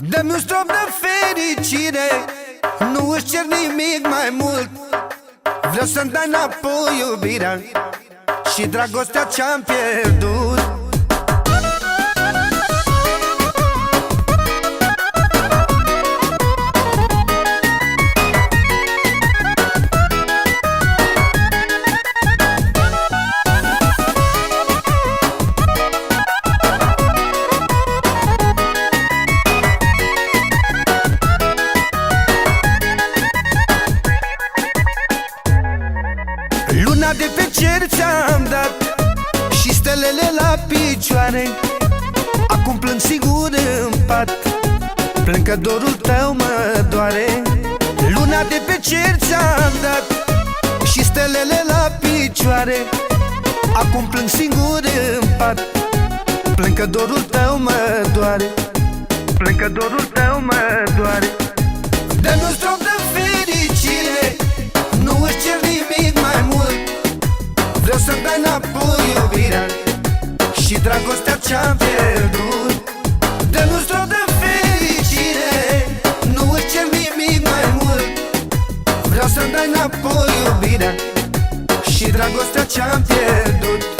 Dă-mi un strop de fericire Nu își cer nimic mai mult. Vreau să-mi dai înapoi iubirea Și dragostea ce-am pierdut Luna de pe cer ți-am dat Și stelele la picioare. Acum plâng sigur în pat Plâng că dorul tău mă doare. Luna de pe cer ți-am dat Și stelele la picioare. Acum plâng singur în pat Plâng că dorul tău mă doare. Plâng că dorul tău mă doare dragostea ce-am pierdut. Dă-mi un strop de fericire Nu își cer nimic mai mult. Vreau să-mi dai înapoi iubirea Și dragostea ce-am pierdut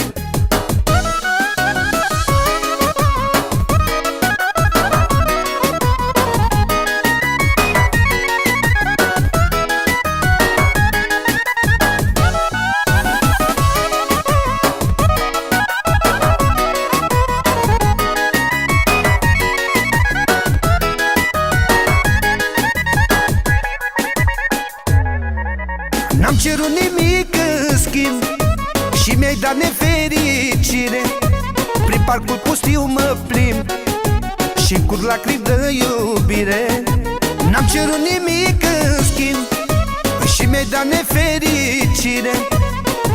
N-am cerut nimic în schimb Și mi-ai dat nefericire. Prin parcul pustiu mă plimb și curg lacrimi de iubire. N-am cerut nimic în schimb Și mi-ai dat nefericire.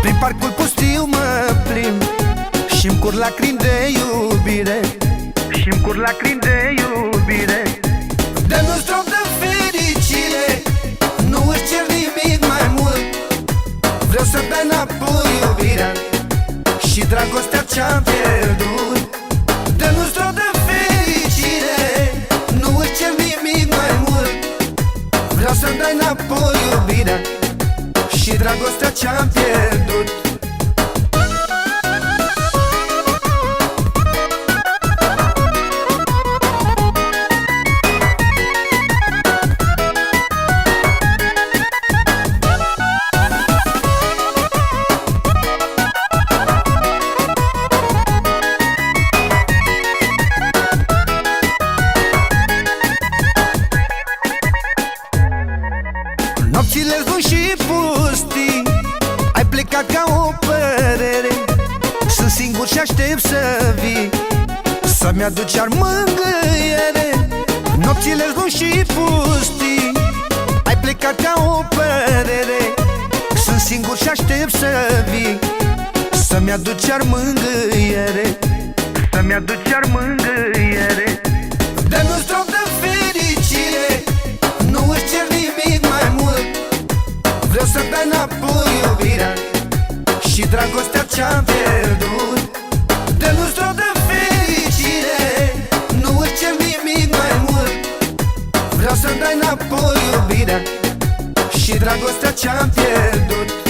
Prin parcul pustiu mă plimb și-mi curg lacrimi de iubire. Și-mi curg lacrimi de iubire. Dă-mi un strop de fericire ce-am pierdut. Dă-mi un strop de fericire Nu își cer nimic mai mult. Vreau să dai înapoi iubirea Și dragostea ce-am pierdut Nopțile luni și pustii. Ai plecat ca o părere. Sunt singur și aștept să vii. Să-mi aduci ar mângâiere. Nopțile luni și pustii. Ai plecat ca o părere. Sunt singur și aștept să vii. Să-mi aduci ar mângâiere. Să-mi aduci ar mângâiere dragostea ce-am pierdut. De nu de fericire Nu îți cer nimic mai mult. Vreau să-mi dai înapoi iubirea Și dragostea ce-am pierdut.